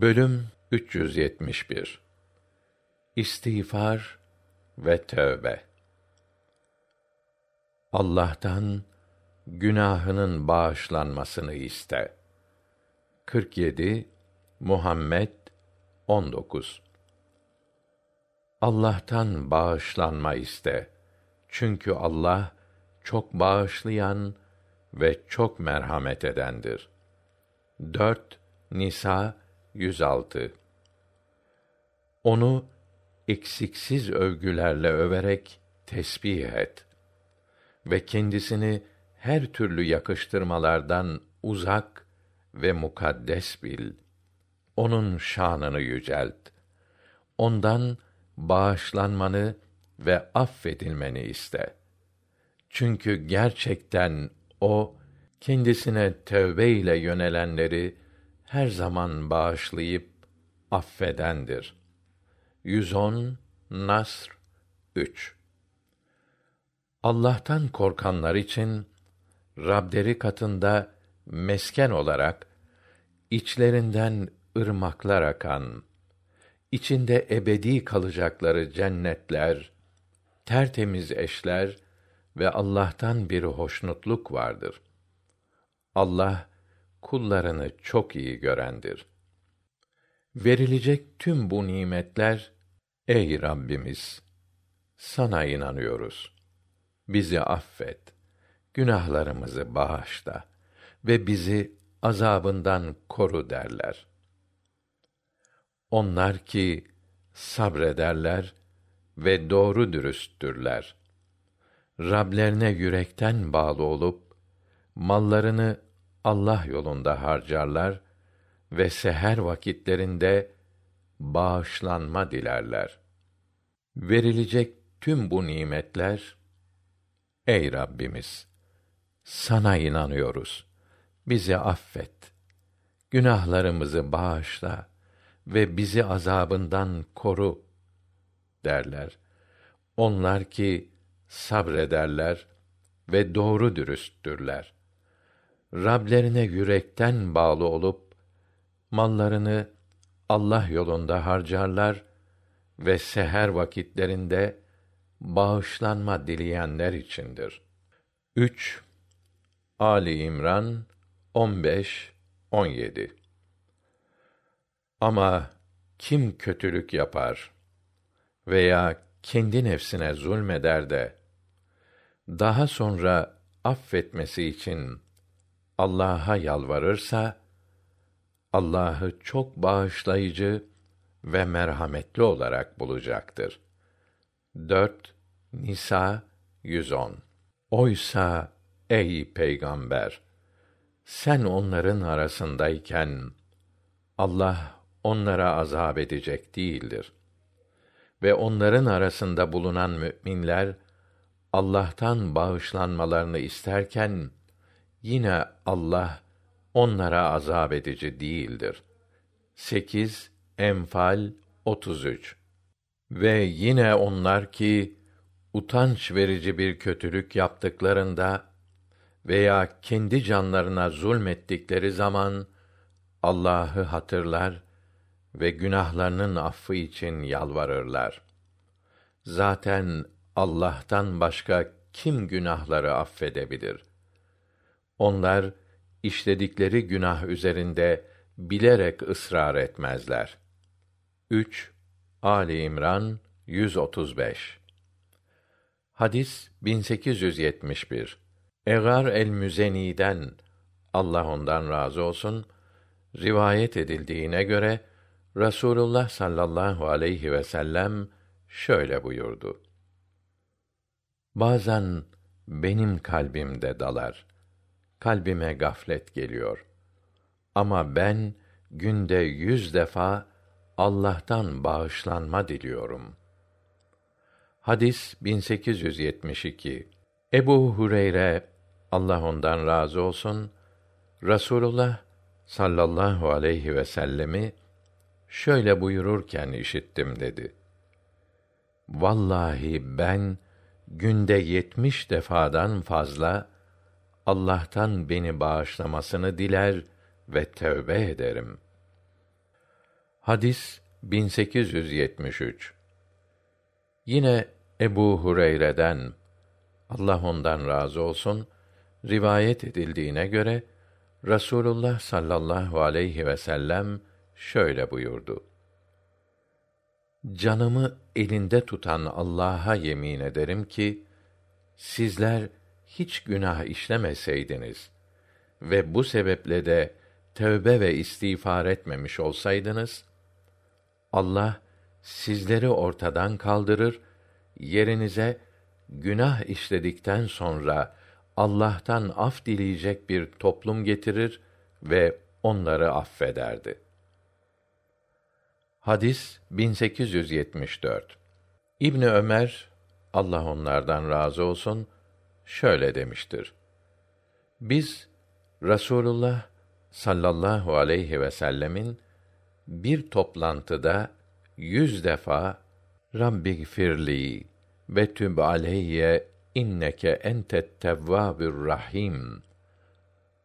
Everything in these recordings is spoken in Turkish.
Bölüm 371 İstiğfar ve tövbe Allah'tan günahının bağışlanmasını iste. 47 Muhammed 19 Allah'tan bağışlanma iste. Çünkü Allah çok bağışlayan ve çok merhamet edendir. 4 Nisa 106 Onu eksiksiz övgülerle överek tesbih et ve kendisini her türlü yakıştırmalardan uzak ve mukaddes bil. Onun şanını yücelt. Ondan bağışlanmanı ve affedilmeni iste. Çünkü gerçekten o kendisine tövbe ile yönelenleri her zaman bağışlayıp affedendir. 110 Nasr 3 Allah'tan korkanlar için Rableri katında mesken olarak içlerinden ırmaklar akan, içinde ebedi kalacakları cennetler, tertemiz eşler ve Allah'tan bir hoşnutluk vardır. Allah kullarını çok iyi görendir. Verilecek tüm bu nimetler ey Rabbimiz sana inanıyoruz. Bizi affet. Günahlarımızı bağışla ve bizi azabından koru derler. Onlar ki sabrederler ve doğru dürüsttürler. Rablerine yürekten bağlı olup mallarını Allah yolunda harcarlar ve seher vakitlerinde bağışlanma dilerler. Verilecek tüm bu nimetler Ey Rabbimiz sana inanıyoruz. Bizi affet. Günahlarımızı bağışla ve bizi azabından koru derler. Onlar ki sabrederler ve doğru dürüsttürler. Rablerine yürekten bağlı olup mallarını Allah yolunda harcarlar ve seher vakitlerinde bağışlanma dileyenler içindir. 3 Ali İmran 15 17 Ama kim kötülük yapar veya kendi nefsine zulmeder de daha sonra affetmesi için Allah'a yalvarırsa Allah'ı çok bağışlayıcı ve merhametli olarak bulacaktır. 4 Nisa 110 Oysa ey peygamber sen onların arasındayken Allah onlara azap edecek değildir. Ve onların arasında bulunan müminler Allah'tan bağışlanmalarını isterken yine Allah onlara azap edici değildir. 8 Enfal 33 Ve yine onlar ki utanç verici bir kötülük yaptıklarında veya kendi canlarına zulmettikleri zaman Allah'ı hatırlar ve günahlarının affı için yalvarırlar. Zaten Allah'tan başka kim günahları affedebilir? Onlar işledikleri günah üzerinde bilerek ısrar etmezler. 3 Ali İmran 135 Hadis 1871 Egar el-Müzeni'den Allah ondan razı olsun rivayet edildiğine göre Rasulullah sallallahu aleyhi ve sellem şöyle buyurdu. Bazen benim kalbimde dalar kalbime gaflet geliyor. Ama ben günde yüz defa Allah'tan bağışlanma diliyorum. Hadis 1872 Ebu Hureyre Allah ondan razı olsun Rasulullah sallallahu aleyhi ve sellemi şöyle buyururken işittim dedi. Vallahi ben günde yetmiş defadan fazla Allah'tan beni bağışlamasını diler ve tövbe ederim. Hadis 1873. Yine Ebu Hureyre'den Allah ondan razı olsun rivayet edildiğine göre Rasulullah sallallahu aleyhi ve sellem şöyle buyurdu. Canımı elinde tutan Allah'a yemin ederim ki sizler hiç günah işlemeseydiniz ve bu sebeple de tövbe ve istiğfar etmemiş olsaydınız Allah sizleri ortadan kaldırır, yerinize günah işledikten sonra Allah'tan af dileyecek bir toplum getirir ve onları affederdi. Hadis 1874. İbni Ömer Allah onlardan razı olsun şöyle demiştir. Biz Rasulullah sallallahu aleyhi ve sellemin bir toplantıda yüz defa Rabbi firli ve tüb aleyye inneke entet tevvabür rahim.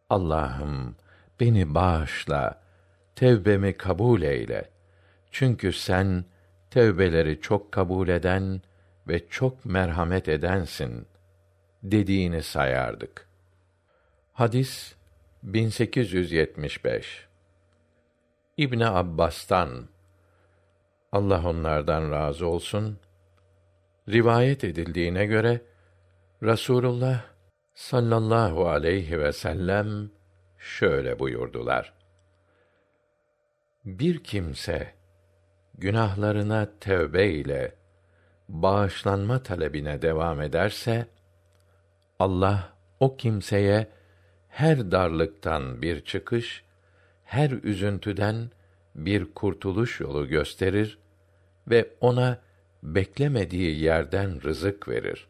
Allah'ım beni bağışla, tevbemi kabul eyle. Çünkü sen tevbeleri çok kabul eden ve çok merhamet edensin dediğini sayardık. Hadis 1875 İbn Abbas'tan Allah onlardan razı olsun rivayet edildiğine göre Rasulullah sallallahu aleyhi ve sellem şöyle buyurdular. Bir kimse günahlarına tövbe ile bağışlanma talebine devam ederse Allah o kimseye her darlıktan bir çıkış, her üzüntüden bir kurtuluş yolu gösterir ve ona beklemediği yerden rızık verir.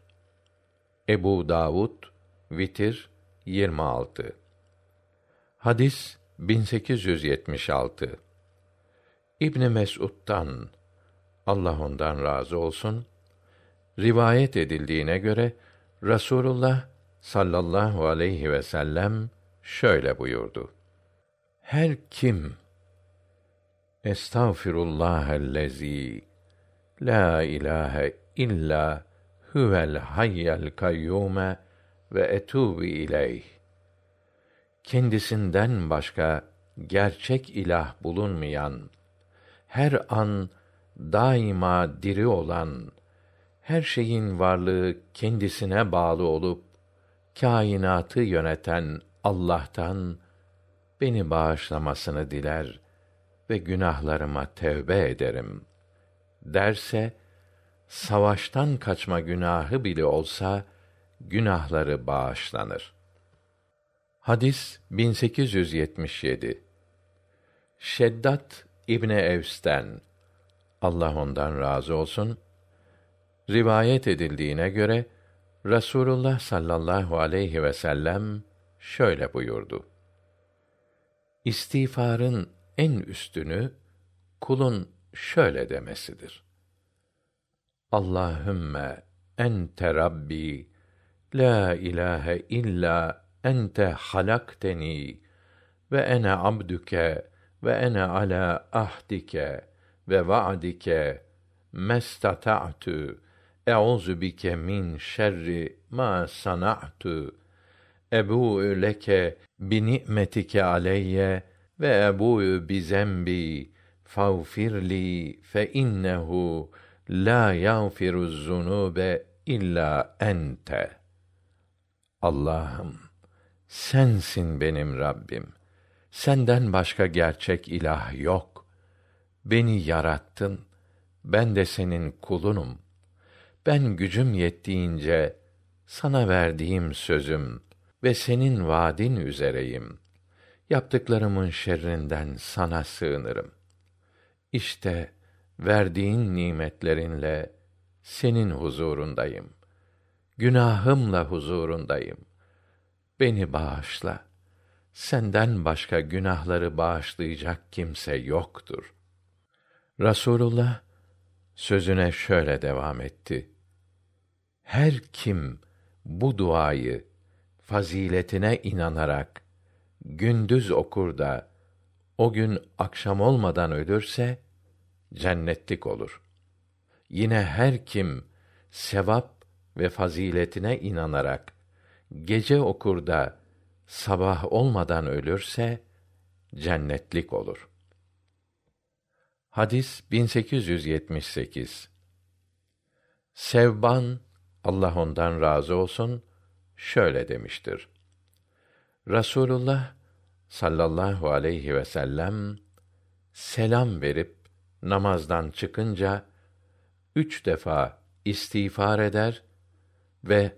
Ebu Davud Vitir 26 Hadis 1876 İbn Mes'ud'dan Allah ondan razı olsun rivayet edildiğine göre Rasulullah sallallahu aleyhi ve sellem şöyle buyurdu. Her kim Estağfirullahellezî la ilahe illa huvel hayyel kayyume ve etûbü ileyh. Kendisinden başka gerçek ilah bulunmayan, her an daima diri olan, her şeyin varlığı kendisine bağlı olup kainatı yöneten Allah'tan beni bağışlamasını diler ve günahlarıma tevbe ederim derse savaştan kaçma günahı bile olsa günahları bağışlanır. Hadis 1877 Şeddat İbni Evs'ten Allah ondan razı olsun rivayet edildiğine göre Rasulullah sallallahu aleyhi ve sellem şöyle buyurdu. İstiğfarın en üstünü kulun şöyle demesidir. Allahümme ente Rabbi la ilahe illa ente halakteni ve ene abduke ve ene ala ahdike ve va'dike mestata'tu Euzu bike min şerri ma sana'tu. Ebu leke bi ni'metike aleyye ve ebu bi zembi fağfirli fe innehu la yağfiru zunube illa ente. Allah'ım sensin benim Rabbim. Senden başka gerçek ilah yok. Beni yarattın. Ben de senin kulunum.'' Ben gücüm yettiğince sana verdiğim sözüm ve senin vaadin üzereyim. Yaptıklarımın şerrinden sana sığınırım. İşte verdiğin nimetlerinle senin huzurundayım. Günahımla huzurundayım. Beni bağışla. Senden başka günahları bağışlayacak kimse yoktur. Rasulullah sözüne şöyle devam etti her kim bu duayı faziletine inanarak gündüz okur da o gün akşam olmadan ölürse cennetlik olur. Yine her kim sevap ve faziletine inanarak gece okur da sabah olmadan ölürse cennetlik olur. Hadis 1878 Sevban Allah ondan razı olsun şöyle demiştir. Rasulullah sallallahu aleyhi ve sellem selam verip namazdan çıkınca üç defa istiğfar eder ve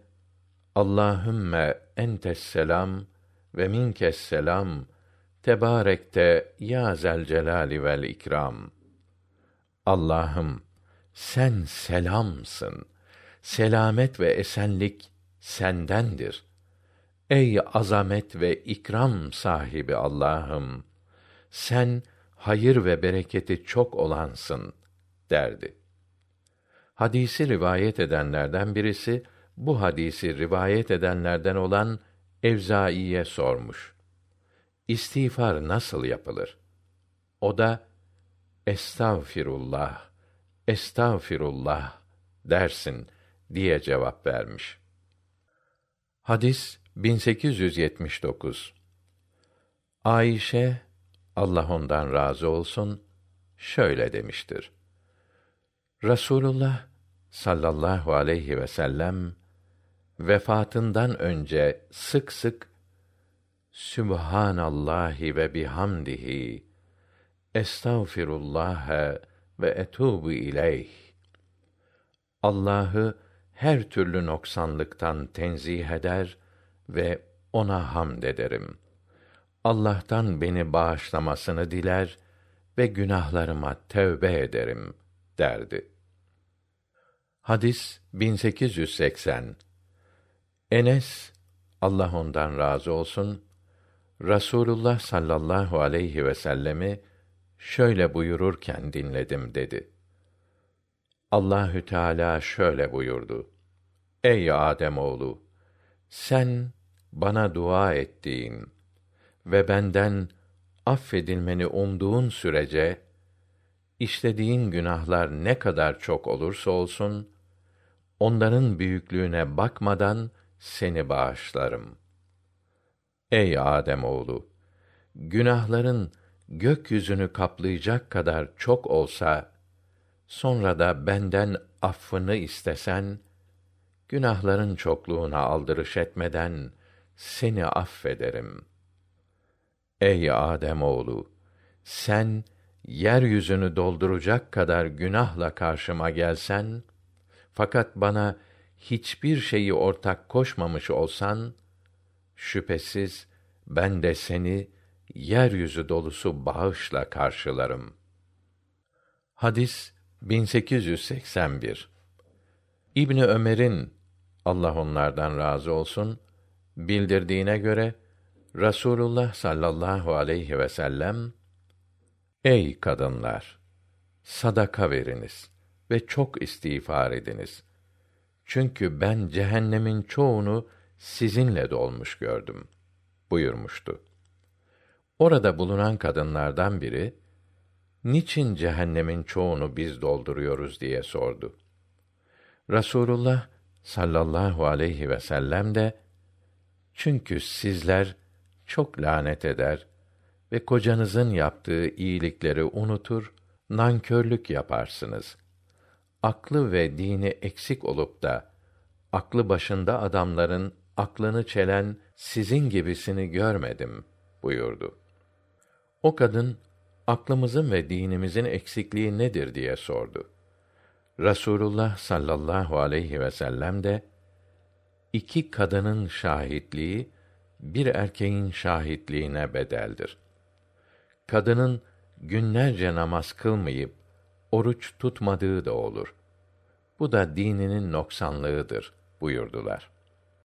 Allahümme entes selam ve minkes selam tebarekte ya zel celali vel ikram. Allah'ım sen selamsın. Selamet ve esenlik sendendir. Ey azamet ve ikram sahibi Allah'ım sen hayır ve bereketi çok olansın derdi. Hadisi rivayet edenlerden birisi bu hadisi rivayet edenlerden olan Evzai'ye sormuş. İstiğfar nasıl yapılır? O da Estağfirullah, Estağfirullah dersin diye cevap vermiş. Hadis 1879 Ayşe Allah ondan razı olsun şöyle demiştir. Rasulullah sallallahu aleyhi ve sellem vefatından önce sık sık Sübhanallahi ve bihamdihi Estağfirullah ve etubu ileyh. Allah'ı her türlü noksanlıktan tenzih eder ve ona hamd ederim. Allah'tan beni bağışlamasını diler ve günahlarıma tövbe ederim derdi. Hadis 1880 Enes Allah ondan razı olsun Rasulullah sallallahu aleyhi ve sellemi şöyle buyururken dinledim dedi. Allahü Teala şöyle buyurdu. Ey Adem oğlu, sen bana dua ettiğin ve benden affedilmeni umduğun sürece işlediğin günahlar ne kadar çok olursa olsun onların büyüklüğüne bakmadan seni bağışlarım. Ey Adem oğlu, günahların gökyüzünü kaplayacak kadar çok olsa sonra da benden affını istesen günahların çokluğuna aldırış etmeden seni affederim. Ey Adem oğlu, sen yeryüzünü dolduracak kadar günahla karşıma gelsen fakat bana hiçbir şeyi ortak koşmamış olsan şüphesiz ben de seni yeryüzü dolusu bağışla karşılarım. Hadis 1881 İbni Ömer'in Allah onlardan razı olsun bildirdiğine göre Rasulullah sallallahu aleyhi ve sellem Ey kadınlar sadaka veriniz ve çok istiğfar ediniz. Çünkü ben cehennemin çoğunu sizinle dolmuş gördüm buyurmuştu. Orada bulunan kadınlardan biri niçin cehennemin çoğunu biz dolduruyoruz diye sordu. Rasulullah sallallahu aleyhi ve sellem de çünkü sizler çok lanet eder ve kocanızın yaptığı iyilikleri unutur, nankörlük yaparsınız. Aklı ve dini eksik olup da aklı başında adamların aklını çelen sizin gibisini görmedim buyurdu. O kadın aklımızın ve dinimizin eksikliği nedir diye sordu. Rasulullah sallallahu aleyhi ve sellem de iki kadının şahitliği bir erkeğin şahitliğine bedeldir. Kadının günlerce namaz kılmayıp oruç tutmadığı da olur. Bu da dininin noksanlığıdır buyurdular.